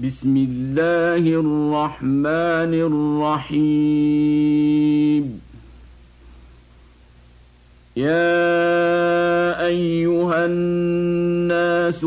بسم الله الرحمن الرحيم. يا أيها الناس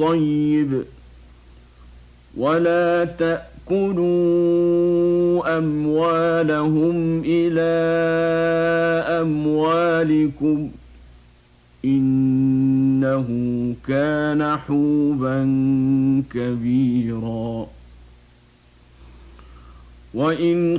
الطيب ولا تأكلوا أموالهم إلى أموالكم. إنه كان حوبا كبيرا. وإن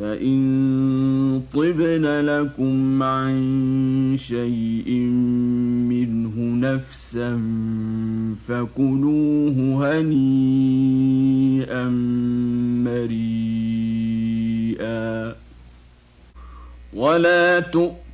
فإن طبن لكم عن شيء منه نفسا فكلوه هنيئا مريئا ولا تؤمنوا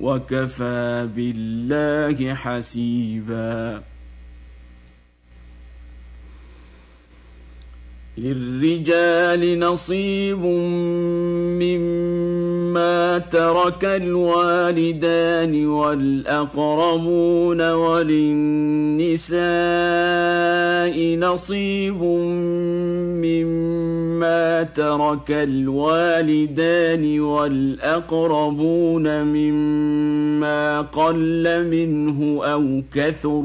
وكفى بالله حسيبا. للرجال نصيب مما ترك الوالدان والأقربون وللنساء نصيب مما ترك الوالدان والأقربون مما قل منه أو كثر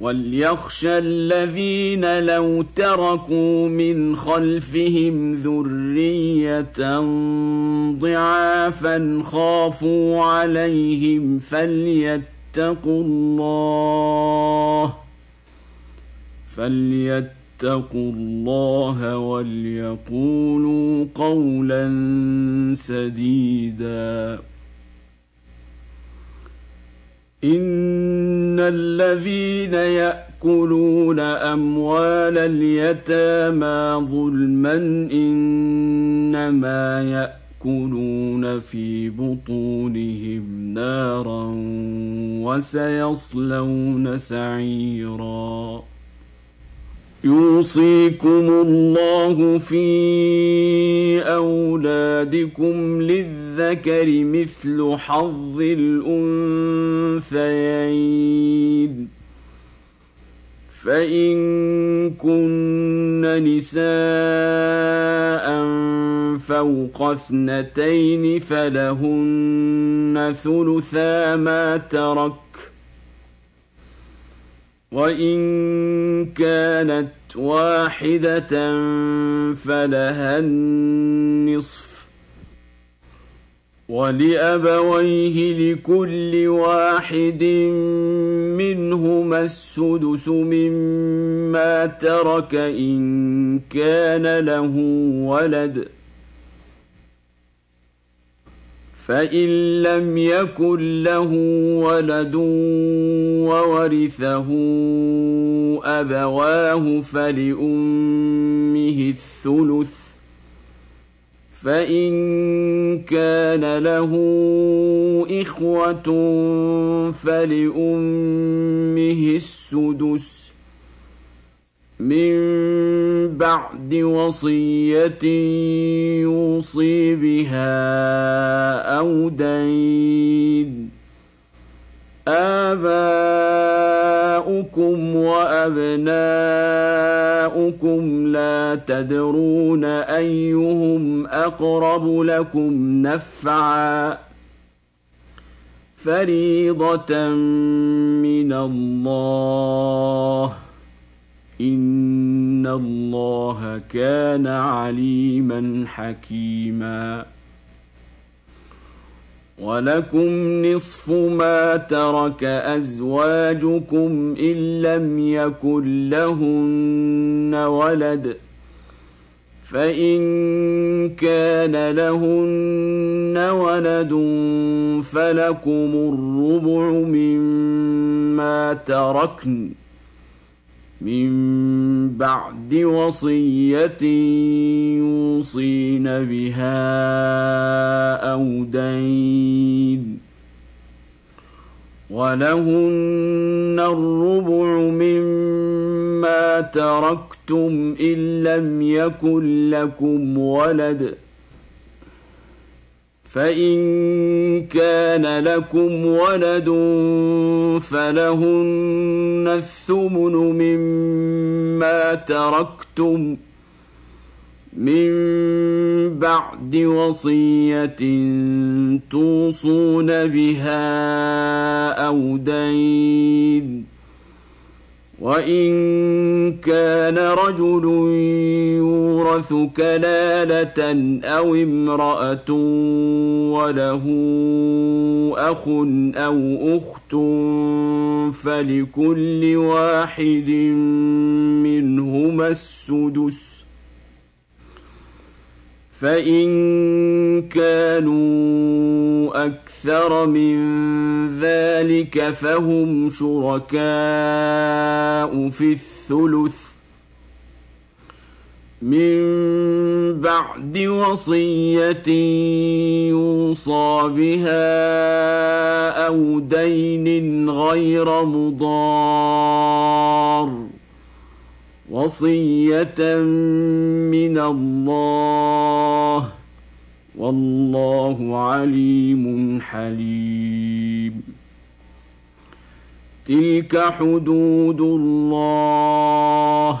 وليخشى الذين لو تركوا من خلفهم ذريه ضعافا خافوا عليهم فليتقوا الله فليتقوا الله وليقولوا قولا سديدا ان الذين ياكلون اموال اليتامى ظلما انما ياكلون في بطونهم نارا وسيصلون سعيرا يوصيكم الله في أولادكم للذكر مثل حظ الأنثيين. فإن كن نساء فوق اثنتين فلهن ثلثا ما ترك وان كانت واحدة فلها النصف ولابويه لكل واحد منهما السدس مما ترك ان كان له ولد فان لم يكن له ولد وورثه ابواه فلامه الثلث فان كان له اخوه فلامه السدس من بعد وصية يوصي بها أو دين. آباؤكم وأبناؤكم لا تدرون أيهم أقرب لكم نفعا. فريضة من الله. ان الله كان عليما حكيما ولكم نصف ما ترك ازواجكم ان لم يكن لهن ولد فان كان لهن ولد فلكم الربع مما تركن من بعد وصية يوصين بها أو دين ولهن الربع مما تركتم إن لم يكن لكم ولد فإن كان لكم ولد فلهن الثمن مما تركتم من بعد وصية توصون بها أو دين وان كان رجل يورث كلاله أو امراه وله اخ أو اخت فلكل واحد منهما السدس فان كانوا أكثر من ذلك فهم شركاء في الثلث من بعد وصيه يوصى بها أو دين غير مضار وصية من الله والله عليم حليم. تلك حدود الله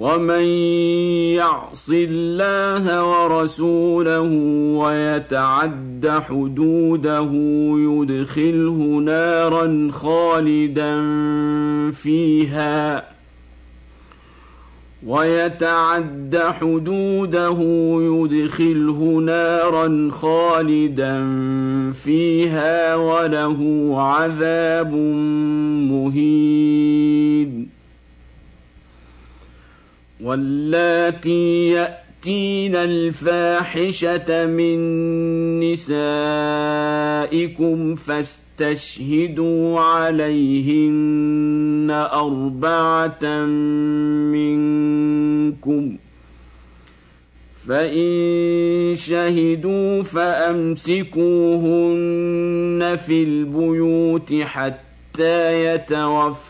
ومن يعص الله ورسوله ويتعد حدوده يدخله نارا خالدا فيها ويتعد حدوده يدخله نارا خالدا فيها وله عذاب مهين واللاتي يأتين الفاحشة من نسائكم فاستشهدوا عليهن أربعة منكم. فإن شهدوا فأمسكوهن في البيوت حتى يتوفى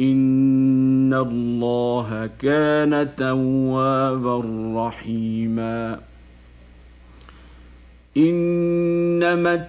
ان الله كان توابا رحيما انما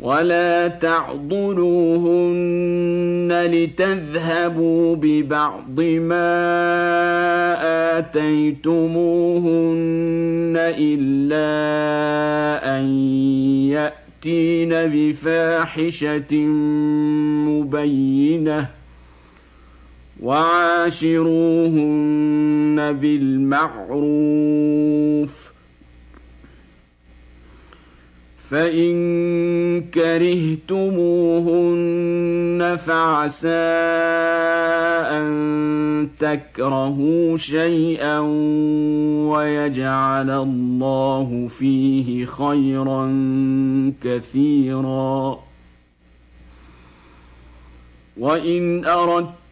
ولا تعضلوهن لتذهبوا ببعض ما اتيتموهن الا ان ياتين بفاحشه مبينه وعاشروهن بالمعروف فان كرهتموهن فعسى ان تكرهوا شيئا ويجعل الله فيه خيرا كثيرا. وان اردت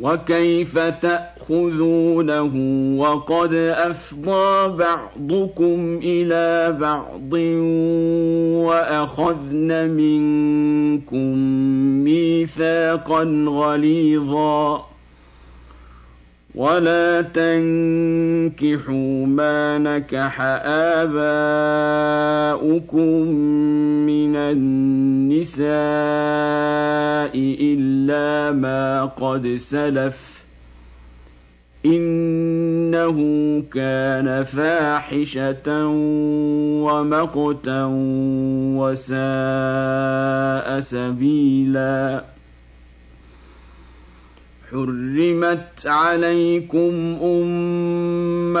وكيف تأخذونه وقد أفضى بعضكم إلى بعض وأخذن منكم ميثاقا غليظا ولا تنكحوا ما نكح آباؤكم من النساء إلا ما قد سلف إنه كان فاحشة ومقتا وساء سبيلاً حرمت عليكم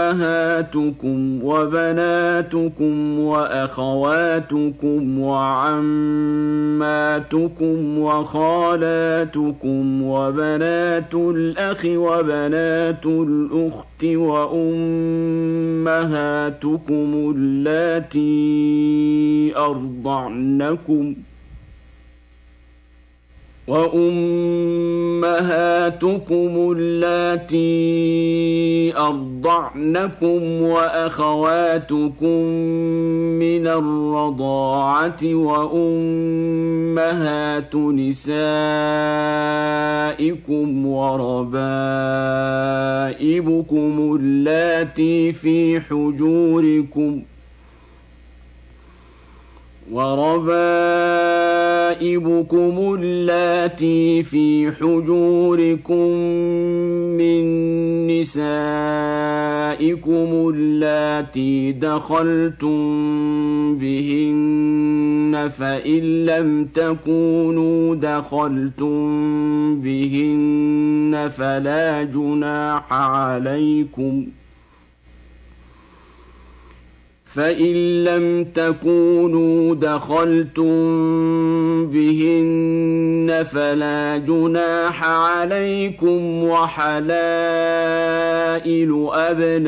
امهاتكم وبناتكم واخواتكم وعماتكم وخالاتكم وبنات الاخ وبنات الاخت وامهاتكم اللاتي ارضعنكم وأمهاتكم اللاتي أرضعنكم وأخواتكم من الرضاعة وأمهات نسائكم وربائبكم اللاتي في حجوركم وربائبكم اللاتي في حجوركم من نسائكم اللاتي دخلتم بهن فإن لم تكونوا دخلتم بهن فلا جناح عليكم ۖ فإن لم تكونوا دخلتم بهن فلا جناح عليكم وحلائل أبنائكم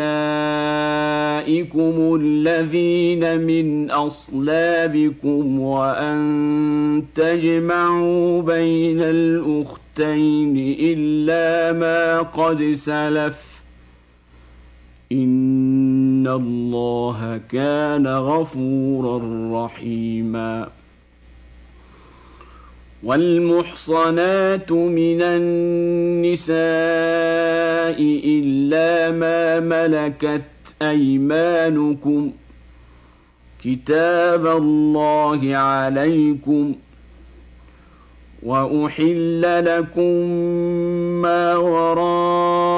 الذين من أصلابكم وأن تجمعوا بين الأختين إلا ما قد سلف إن الله كان غفورا رحيما والمحصنات من النساء إلا ما ملكت أيمانكم كتاب الله عليكم وأحل لكم ما وراء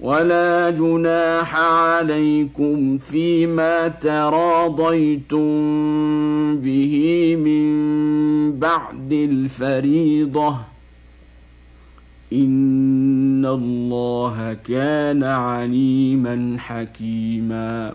ولا جناح عليكم فيما تراضيتم به من بعد الفريضة. إن الله كان عليما حكيما.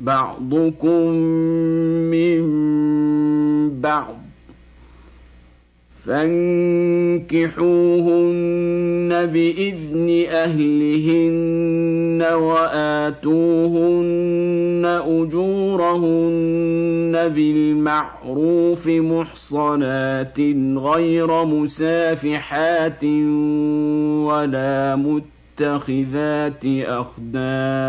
بعضكم من بعض فانكحوهن بإذن أهلهن وآتوهن أجورهن بالمعروف محصنات غير مسافحات ولا متخذات أخدان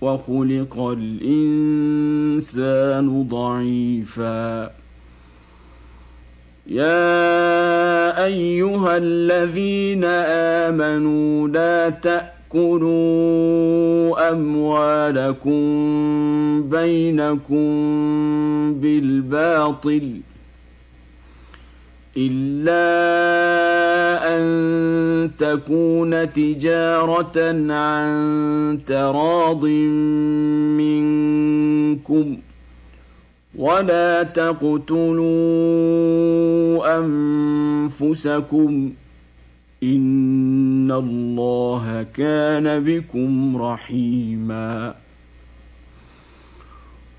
وخلق الإنسان ضعيفا. يا أيها الذين آمنوا لا تأكلوا أموالكم بينكم بالباطل إلا أن تكون تجارة عن تراض منكم ولا تقتلوا أنفسكم إن الله كان بكم رحيماً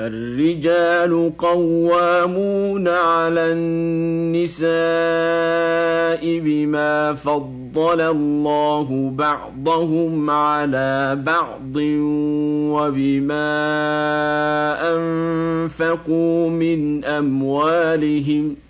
الرجال قوامون على النساء بما فضل الله بعضهم على بعض وبما أنفقوا من اموالهم ۖ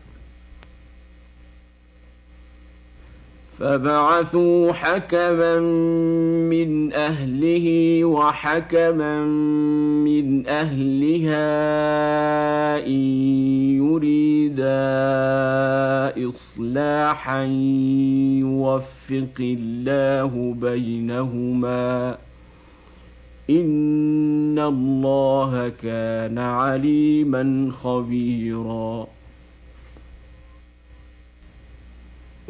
فبعثوا حكما من اهله وحكما من اهلها ان يريدا اصلاحا يوفق الله بينهما ان الله كان عليما خبيرا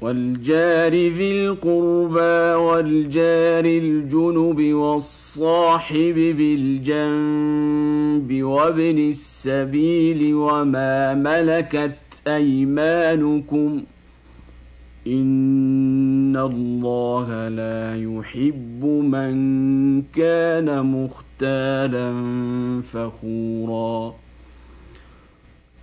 والجار ذي القربى والجار الجنب والصاحب بالجنب وابن السبيل وما ملكت أيمانكم إن الله لا يحب من كان مختالا فخورا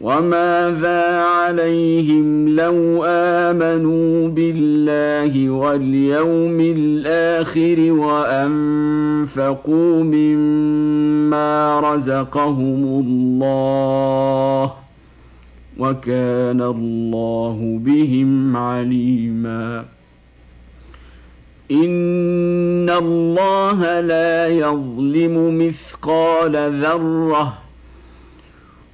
وماذا عليهم لو امنوا بالله واليوم الآخر وانفقوا مما رزقهم الله وكان الله بهم عليما ان الله لا يظلم مثقال ذره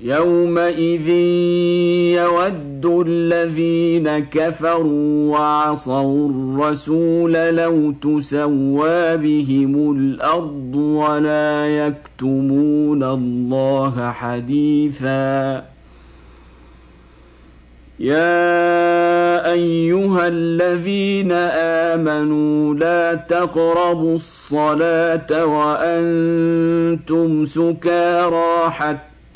يومئذ يود الذين كفروا وعصوا الرسول لو تسوى بهم الأرض ولا يكتمون الله حديثا يا ايها الذين امنوا لا تقربوا الصلاه وأنتم سكارى حتى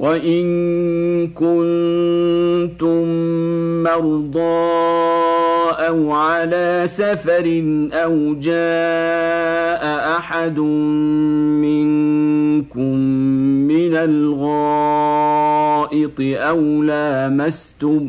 وان كنتم مرضى أو على سفر أو جاء احد منكم من الغائط أو لامستم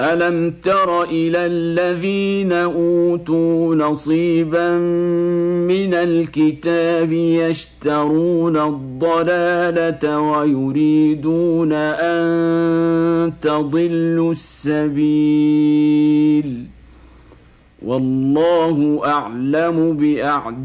الم تر إلى الذين اوتوا نصيبا من الكتاب يشترون الضلاله ويريدون ان تضلوا السبيل والله اعلم باعدائكم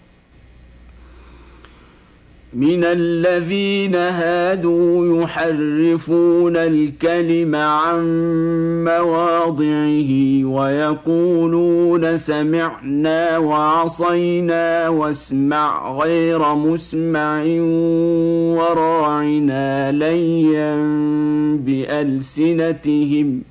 من الذين هادوا يحرفون الكلم عن مواضعه ويقولون سمعنا وعصينا واسمع غير مسمع وراعنا ليا بألسنتهم ۖ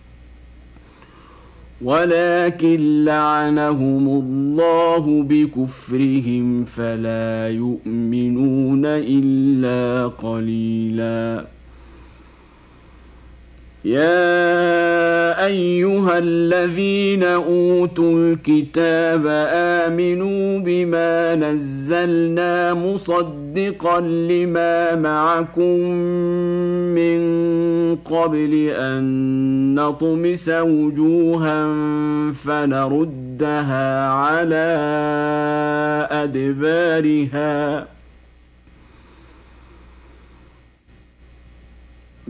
ولكن لعنهم الله بكفرهم فلا يؤمنون إلا قليلا. يا أيها الذين أوتوا الكتاب آمنوا بما نزلنا مصدقا لما معكم من قبل أن نطمس وجوها فنردها على أدبارها.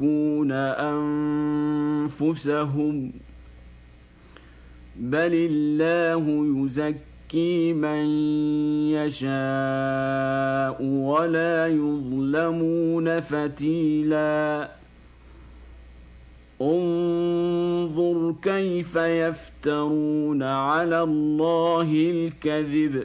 يزكون انفسهم بل الله يزكي من يشاء ولا يظلمون فتيلا انظر كيف يفترون على الله الكذب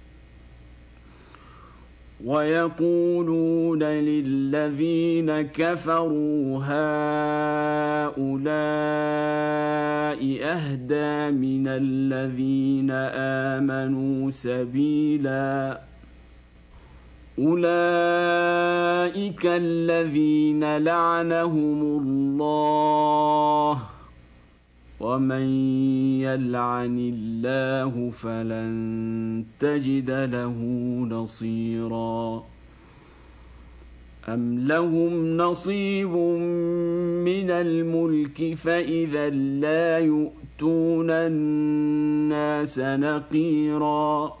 ويقولون للذين كفروا هؤلاء أهدى من الذين آمنوا سبيلا. أولئك الذين لعنهم الله ومن يلعن الله فلن تجد له نصيرا أم لهم نصيب من الملك فإذا لا يؤتون الناس نقيراً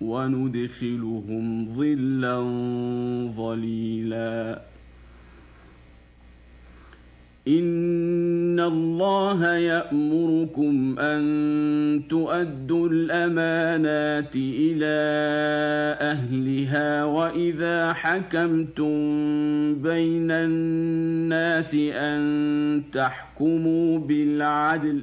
وندخلهم ظلا ظليلا. إن الله يأمركم أن تؤدوا الأمانات إلى أهلها وإذا حكمتم بين الناس أن تحكموا بالعدل.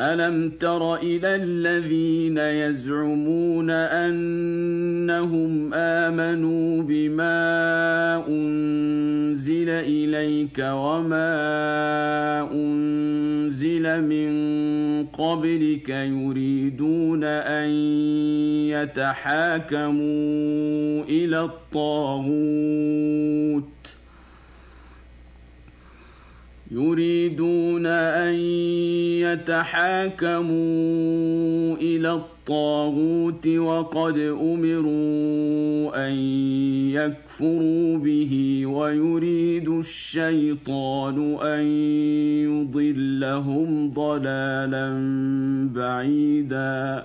ألم تر إلى الذين يزعمون أنهم آمنوا بما أنزل إليك وما أنزل من قبلك يريدون أن يتحاكموا إلى الطاغوت يريدون أن يتحاكموا إلى الطاغوت وقد أمروا أن يكفروا به ويريد الشيطان أن يضلهم ضلالا بعيدا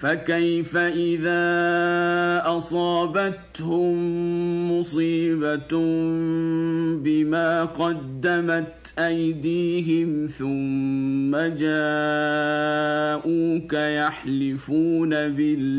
فكيف إذا أصابتهم مصيبة بما قدمت أيديهم ثم جاءوك يحلفون بالله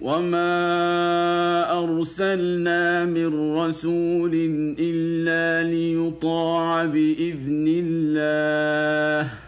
وما ارسلنا من رسول الا ليطاع باذن الله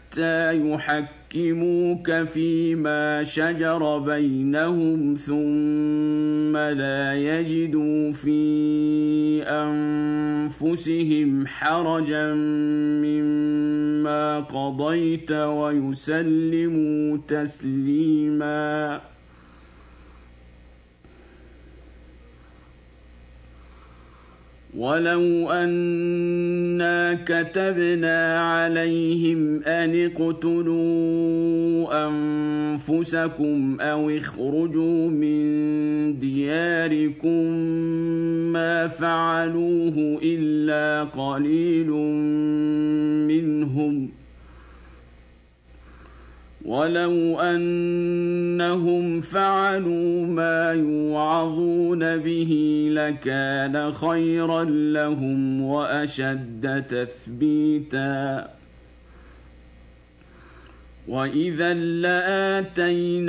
يحكموا يحكموك فيما شجر بينهم ثم لا يجدوا في أنفسهم حرجا مما قضيت ويسلموا تسليما ولو انا كتبنا عليهم ان اقتلوا انفسكم أو اخرجوا من دياركم ما فعلوه الا قليل منهم ولو انهم فعلوا ما يوعظون به لكان خيرا لهم واشد تثبيتا واذا لاتيناهم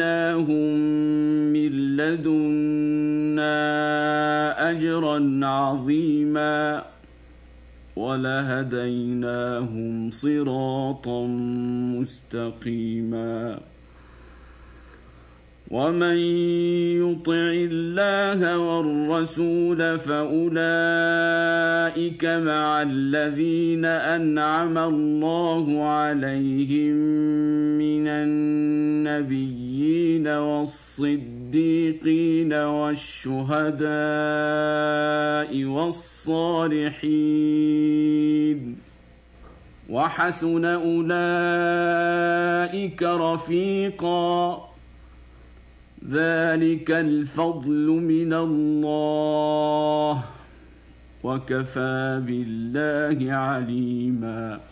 من لدنا اجرا عظيما ولهديناهم صراطا مستقيما. ومن يطع الله والرسول فأولئك مع الذين أنعم الله عليهم من النبيين والصديقين والشهداء والصالحين. وحسن أولئك رفيقا. ذلك الفضل من الله. وكفى بالله عليما.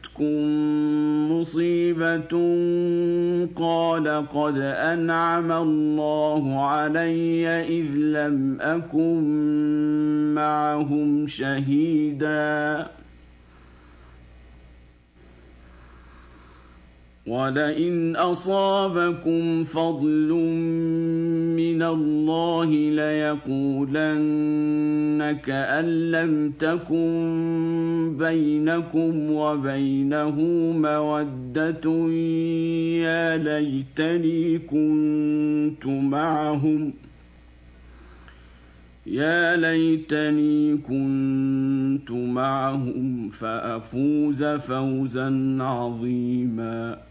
اصابتكم مصيبه قال قد انعم الله علي اذ لم اكن معهم شهيدا ولئن اصابكم فضل من الله ليقولن كان لم تكن بينكم وبينه مودة يا ليتني كنت معهم. يا ليتني كنت معهم فأفوز فوزا عظيما.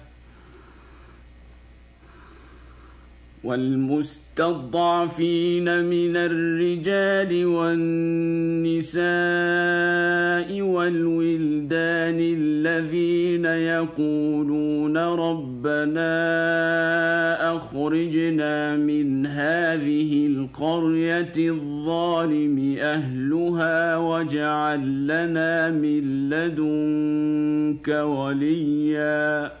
والمستضعفين من الرجال والنساء والولدان الذين يقولون ربنا أخرجنا من هذه القرية الظالم أهلها واجعل لنا من لدنك وليا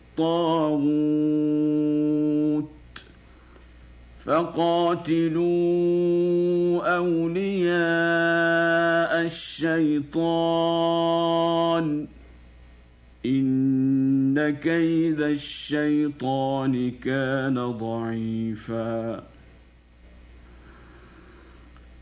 الطاغوت فقاتلوا أولياء الشيطان. إن كيد الشيطان كان ضعيفا.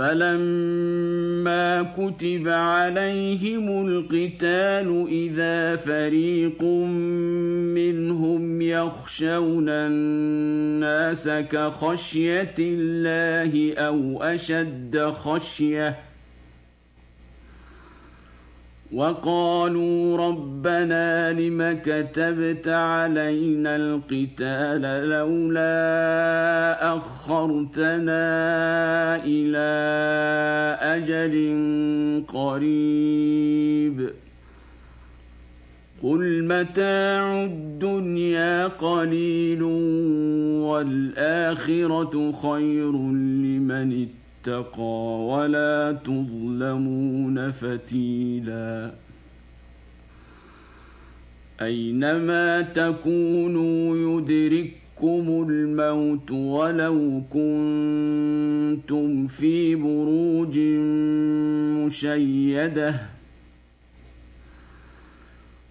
فلما كتب عليهم القتال اذا فريق منهم يخشون الناس كخشيه الله أو اشد خشيه وقالوا ربنا لم كتبت علينا القتال لولا أخرتنا إلى أجل قريب. قل متاع الدنيا قليل والاخره خير لمن اتقى اتقى ولا تظلمون فتيلا. أينما تكونوا يدرككم الموت ولو كنتم في بروج مشيدة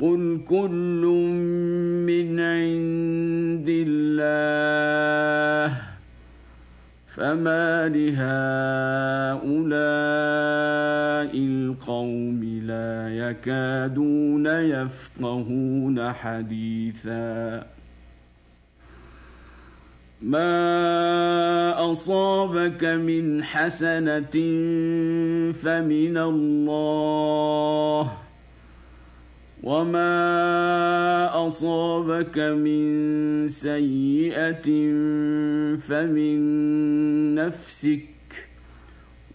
قل كل من عند الله فما لهؤلاء القوم لا يكادون يفقهون حديثا ما اصابك من حسنه فمن الله وما اصابك من سيئه فمن نفسك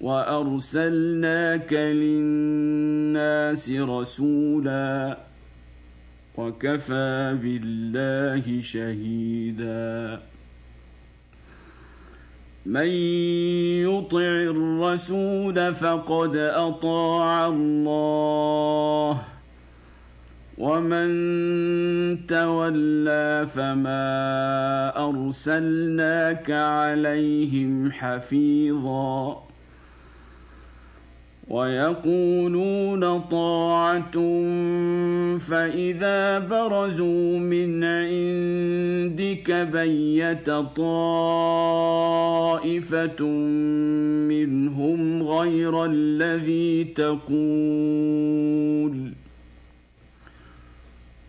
وارسلناك للناس رسولا وكفى بالله شهيدا من يطع الرسول فقد اطاع الله ومن تولى فما ارسلناك عليهم حفيظا ويقولون طاعه فاذا برزوا من عندك بيت طائفه منهم غير الذي تقول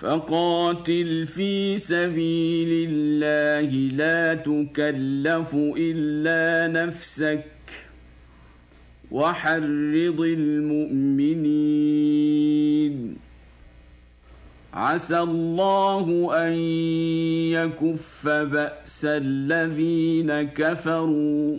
فقاتل في سبيل الله لا تكلف إلا نفسك. وحرض المؤمنين. عسى الله أن يكف بأس الذين كفروا.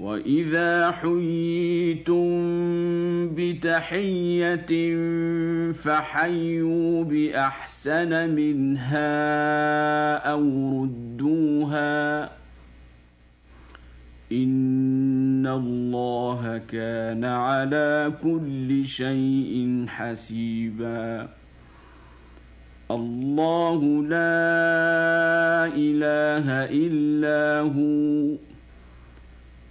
واذا حييتم بتحيه فحيوا باحسن منها أو ردوها ان الله كان على كل شيء حسيبا الله لا اله الا هو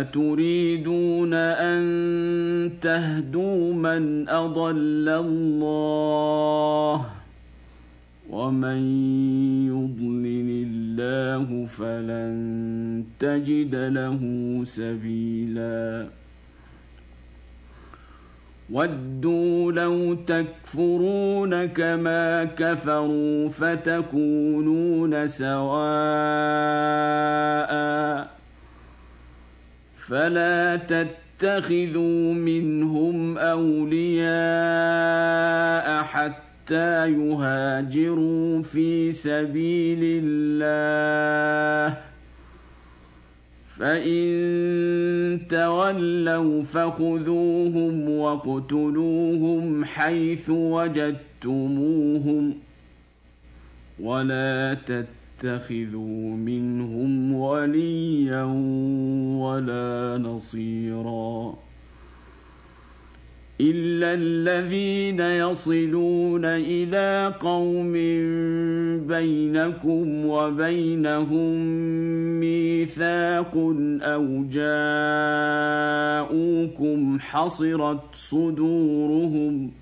أتريدون أن تهدوا من أضل الله ومن يضلل الله فلن تجد له سبيلا. ودوا لو تكفرون كما كفروا فتكونون سواء. فلا تتخذوا منهم أولياء حتى يهاجروا في سبيل الله. فإن تولوا فخذوهم واقتلوهم حيث وجدتموهم. ولا تتخذوا تتخذوا منهم وليا ولا نصيرا إلا الذين يصلون إلى قوم بينكم وبينهم ميثاق أو جاءوكم حصرت صدورهم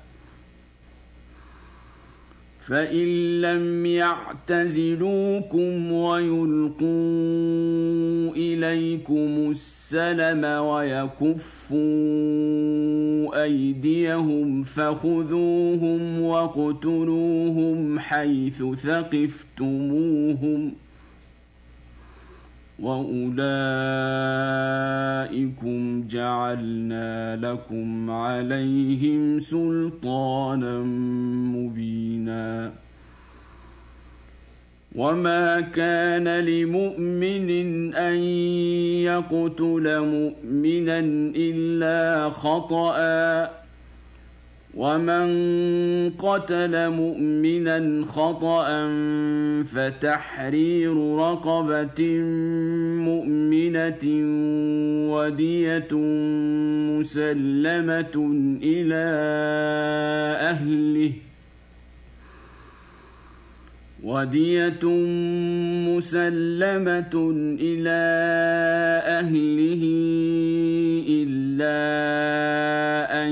فإن لم يعتزلوكم ويلقوا إليكم السلم ويكفوا أيديهم فخذوهم واقتلوهم حيث ثقفتموهم ۖ واولئكم جعلنا لكم عليهم سلطانا مبينا وما كان لمؤمن ان يقتل مؤمنا الا خطأ ومن قتل مؤمنا خطأ فتحرير رقبة مؤمنة ودية مسلمة إلى أهله ودية مسلمة إلى أهله إلا أن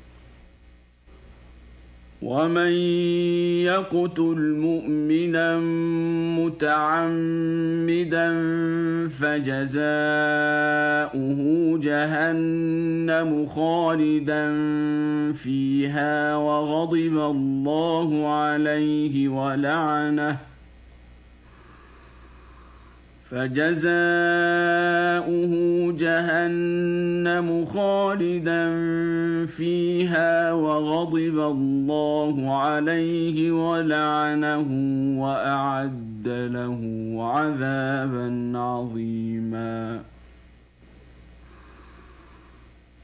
ومن يقتل مؤمنا متعمدا فجزاؤه جهنم خالدا فيها وغضب الله عليه ولعنه فجزاؤه جهنم خالدا فيها وغضب الله عليه ولعنه وأعد له عذابا عظيما.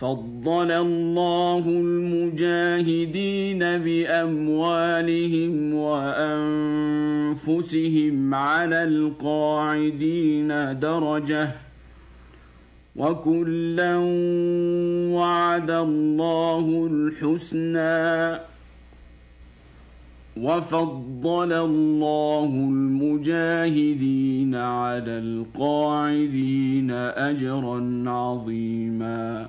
فضل الله المجاهدين باموالهم وانفسهم على القاعدين درجه وكلا وعد الله الحسنى وفضل الله المجاهدين على القاعدين اجرا عظيما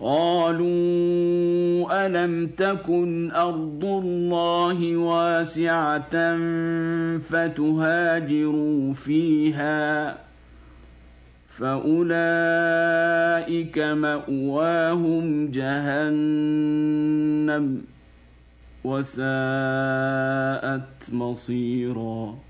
قالوا ألم تكن أرض الله واسعة فتهاجروا فيها فأولئك مأواهم جهنم وساءت مصيرا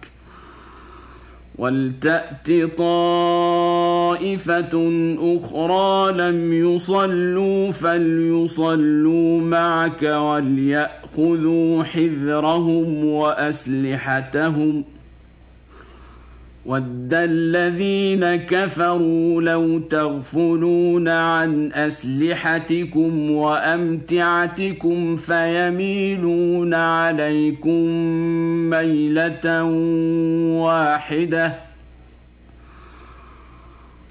ولتأت طائفة أخرى لم يصلوا فليصلوا معك وليأخذوا حذرهم وأسلحتهم ۖ ود الذين كفروا لو تغفلون عن اسلحتكم وامتعتكم فيميلون عليكم ميله واحدة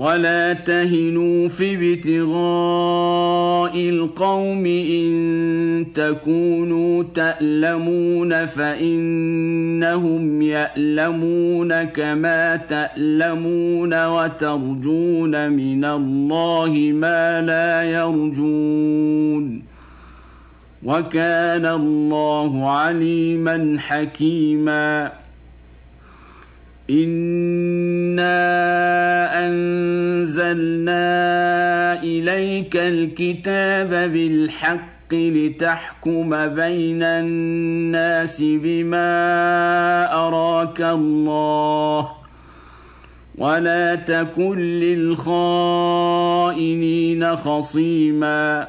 ولا تهنوا في ابتغاء القوم ان تكونوا تالمون فانهم يالمون كما تالمون وترجون من الله ما لا يرجون وكان الله عليما حكيما انا انزلنا اليك الكتاب بالحق لتحكم بين الناس بما اراك الله ولا تكن للخائنين خصيما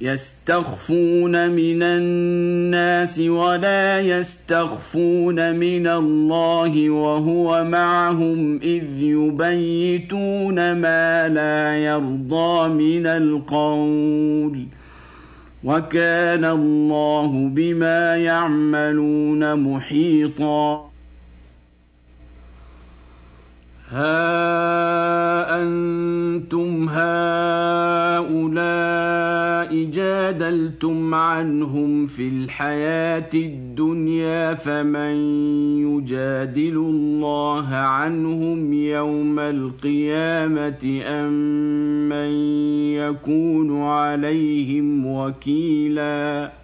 يستخفون من الناس ولا يستخفون من الله وهو معهم إذ يبيتون ما لا يرضى من القول وكان الله بما يعملون محيطا ها أنتم هؤلاء جادلتم عنهم في الحياة الدنيا فمن يجادل الله عنهم يوم القيامة أم من يكون عليهم وكيلا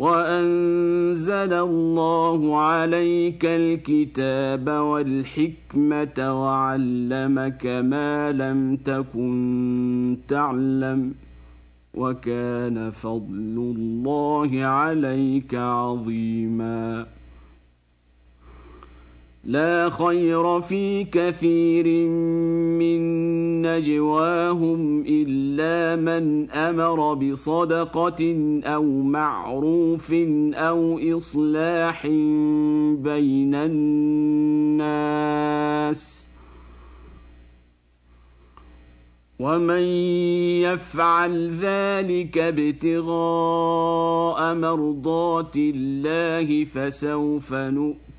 وأنزل الله عليك الكتاب والحكمة وعلمك ما لم تكن تعلم وكان فضل الله عليك عظيما لا خير في كثير من نجواهم إلا من أمر بصدقة أو معروف أو إصلاح بين الناس. ومن يفعل ذلك ابتغاء مرضات الله فسوف نؤمن.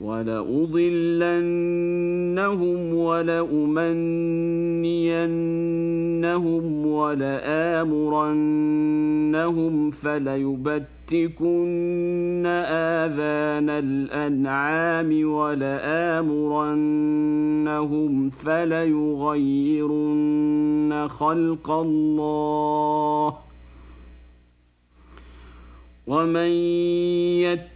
ولأضلنهم ولأمنينهم ولآمرنهم فليبتكن آذان الأنعام ولآمرنهم فليغيرن خلق الله ومن يت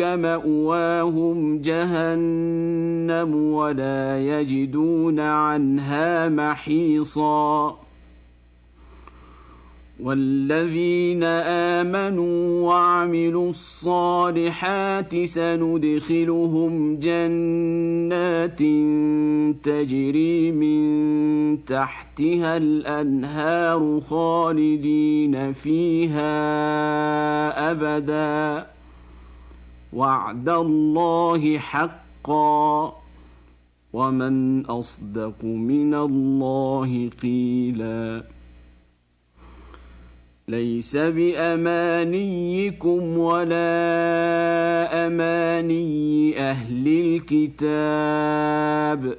ماواهم جهنم ولا يجدون عنها محيصا والذين امنوا وعملوا الصالحات سندخلهم جنات تجري من تحتها الانهار خالدين فيها ابدا وعد الله حقا ومن أصدق من الله قيلا. ليس بأمانيكم ولا أماني أهل الكتاب.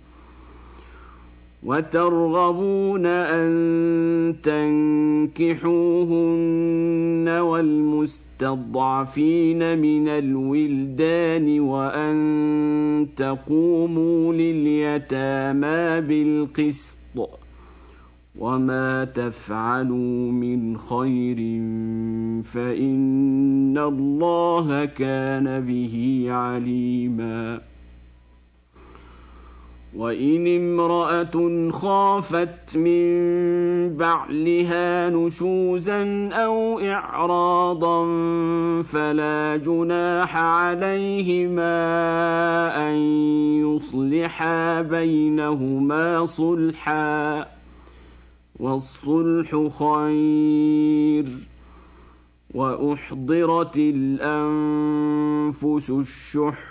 وترغبون أن تنكحوهن والمستقيم المستضعفين من الولدان وأن تقوموا لليتامى بالقسط وما تفعلوا من خير فإن الله كان به عليماً وان امراه خافت من بعلها نشوزا أو اعراضا فلا جناح عليهما ان يصلحا بينهما صلحا والصلح خير واحضرت الانفس الشح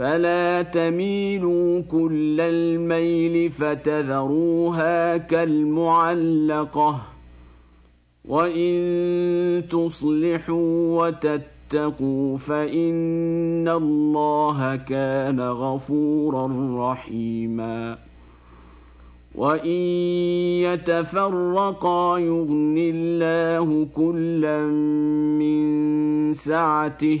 فلا تميلوا كل الميل فتذروها كالمعلقه وان تصلحوا وتتقوا فان الله كان غفورا رحيما وان يتفرقا يغن الله كلا من سعته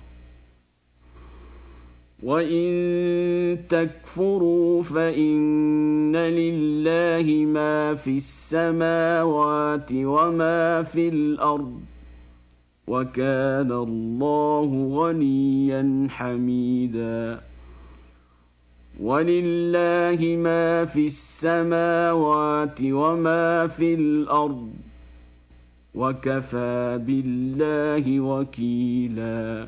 وان تكفروا فان لله ما في السماوات وما في الأرض وكان الله غنيا حميدا ولله ما في السماوات وما في الأرض وكفى بالله وكيلا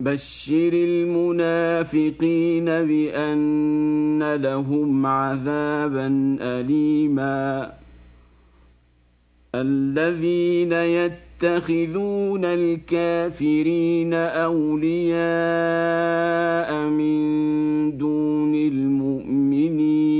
بشر المنافقين بأن لهم عذابا اليما. الذين يتخذون الكافرين أولياء من دون المؤمنين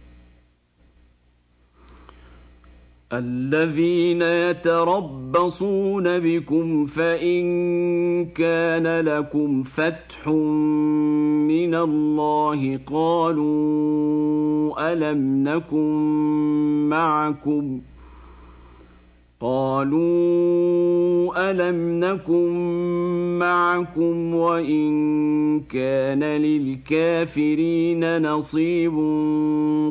الذين يتربصون بكم فإن كان لكم فتح من الله قالوا ألم نكن معكم قالوا ألم نكن معكم وإن كان للكافرين نصيب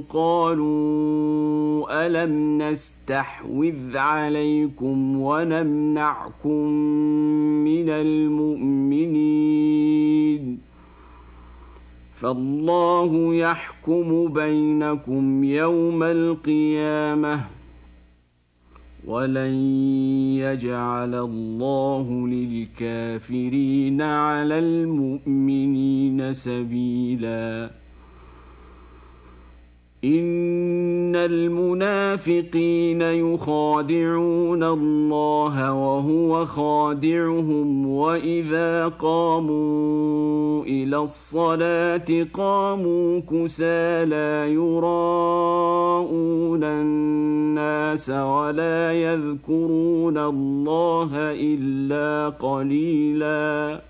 قالوا ألم نستحوذ عليكم ونمنعكم من المؤمنين فالله يحكم بينكم يوم القيامة ولن يجعل الله للكافرين على المؤمنين سبيلا ان المنافقين يخادعون الله وهو خادعهم واذا قاموا إلى الصلاه قاموا كسى لا يراءون الناس ولا يذكرون الله الا قليلا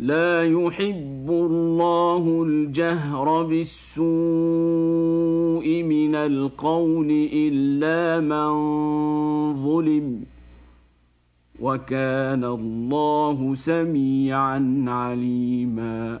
لا يحب الله الجهر بالسوء من القول إلا من ظلم وكان الله سميعا عليما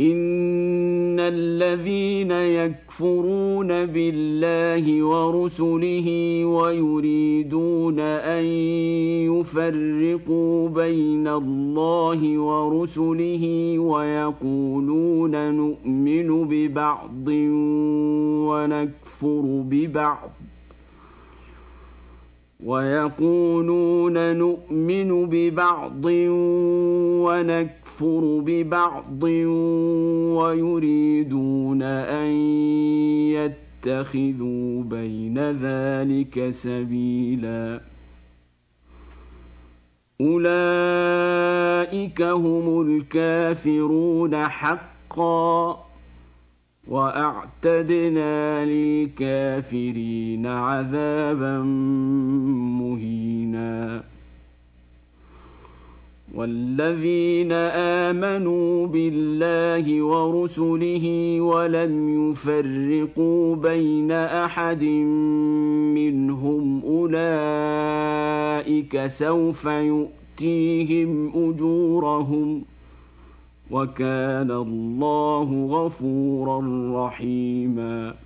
ان الذين يكفرون بالله ورسله ويريدون ان يفرقوا بين الله ورسله ويقولون نؤمن ببعض ونكفر ببعض ويقولون نؤمن ببعض ونكفر يكفر ببعض ويريدون أن يتخذوا بين ذلك سبيلا. أولئك هم الكافرون حقا وأعتدنا للكافرين عذابا مهينا. والذين آمنوا بالله ورسله ولم يفرقوا بين أحد منهم أولئك سوف يؤتيهم أجورهم وكان الله غفورا رحيما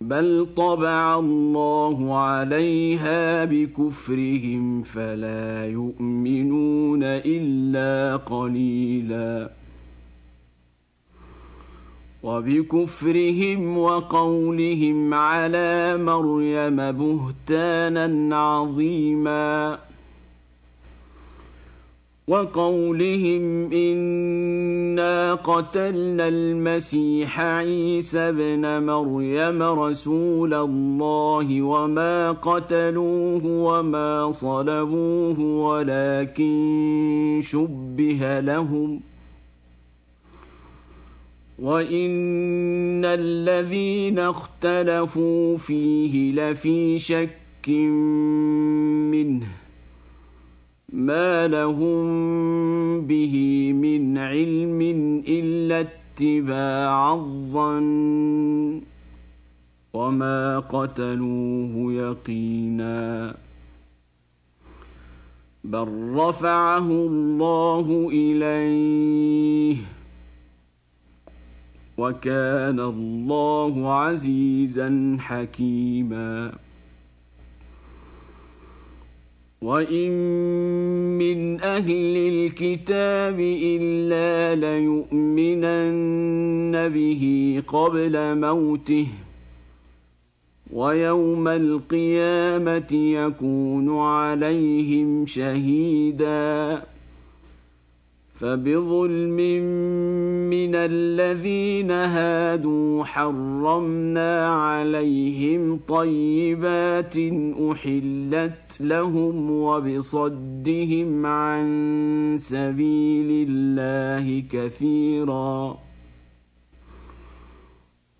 بل طبع الله عليها بكفرهم فلا يؤمنون الا قليلا وبكفرهم وقولهم على مريم بهتانا عظيما وقولهم انا قتلنا المسيح عيسى ابن مريم رسول الله وما قتلوه وما صلبوه ولكن شبه لهم وان الذين اختلفوا فيه لفي شك منه ما لهم به من علم الا اتباع الظن وما قتلوه يقينا بل رفعه الله اليه وكان الله عزيزا حكيما وان من أهل الكتاب الا ليؤمنن به قبل موته ويوم القيامه يكون عليهم شهيدا فبظلم من الذين هادوا حرمنا عليهم طيبات أحلت لهم وبصدهم عن سبيل الله كثيرا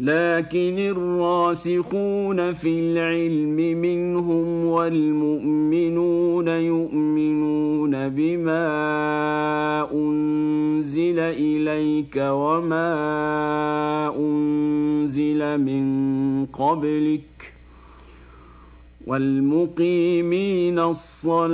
لكن الراسخون في العلم منهم والمؤمنون يؤمنون بما أنزل إليك وما أنزل من قبلك والمقيمين الصلاة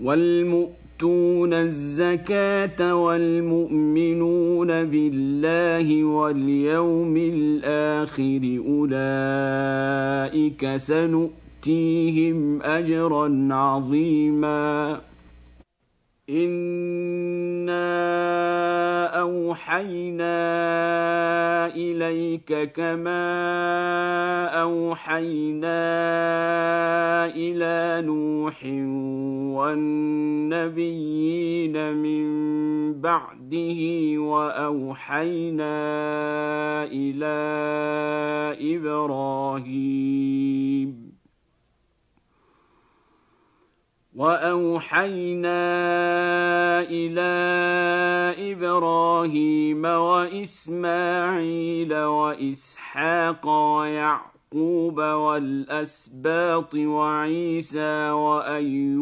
والمؤمنين يؤتون الزكاة والمؤمنون بالله واليوم الآخر أولئك سنؤتيهم أجرا عظيما. انا اوحينا اليك كما اوحينا إلى نوح والنبيين من بعده واوحينا إلى إبراهيم واوحينا إلى إبراهيم واسماعيل واسحاق ويعقوب والاسباط وعيسى وايوب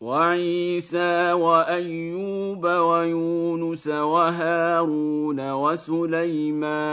وعيسى وايوب ويونس وهارون وسليمان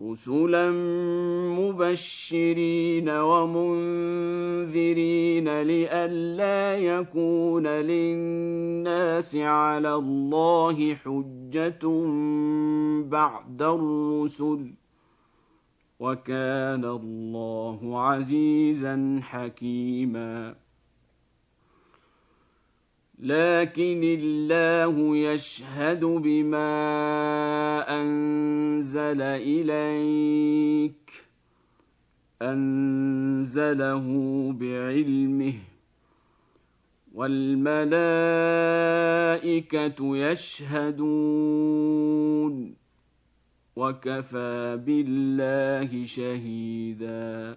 رسلا مبشرين ومنذرين لئلا يكون للناس على الله حجة بعد الرسل وكان الله عزيزا حكيما لكن الله يشهد بما أنزل إليك أنزله بعلمه والملائكة يشهدون وكفى بالله شهيدا.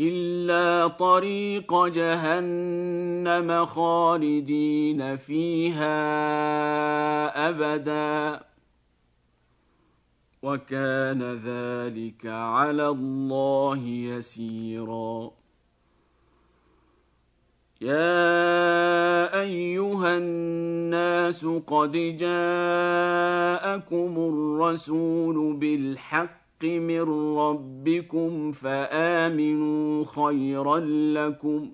الا طريق جهنم خالدين فيها ابدا وكان ذلك على الله يسيرا يا ايها الناس قد جاءكم الرسول بالحق الحق من ربكم فآمنوا خيرا لكم.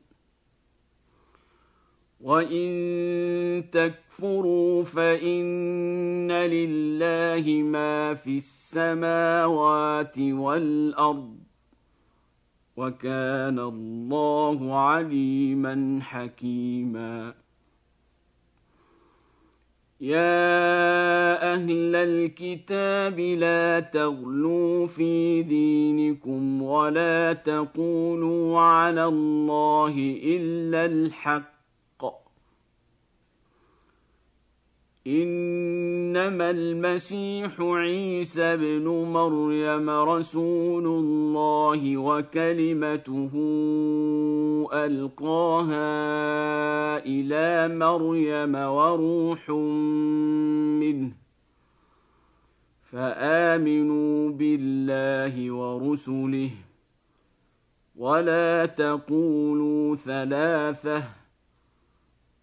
وإن تكفروا فإن لله ما في السماوات والأرض. وكان الله عليما حكيما. يا أهل الكتاب لا تغلوا في دينكم ولا تقولوا على الله الا الحق إنما المسيح عيسى ابن مريم رسول الله وكلمته ألقاها إلى مريم وروح منه فآمنوا بالله ورسله ولا تقولوا ثلاثة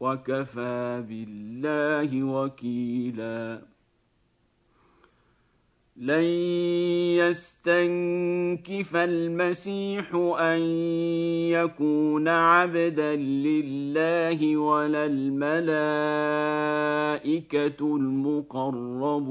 وكفى بالله وكيلا. لن يستنكف المسيح أن يكون عبدا لله ولا الملائكة المقربون.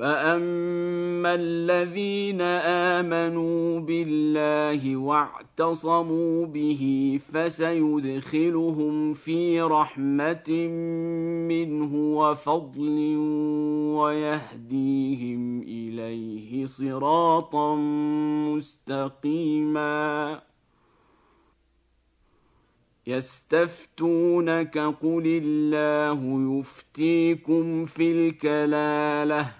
فاما الذين امنوا بالله واعتصموا به فسيدخلهم في رحمه منه وفضل ويهديهم اليه صراطا مستقيما يستفتونك قل الله يفتيكم في الكلاله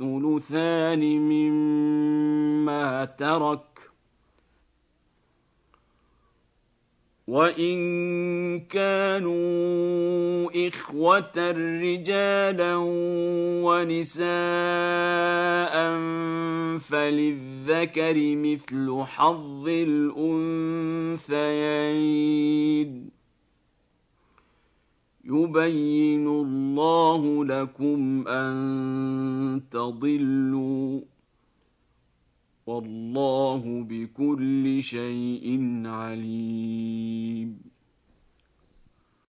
الثلثان مما ترك. وإن كانوا إخوة رجالا ونساء فللذكر مثل حظ الأنثيين. يبين الله لكم أن تضلوا والله بكل شيء عليم.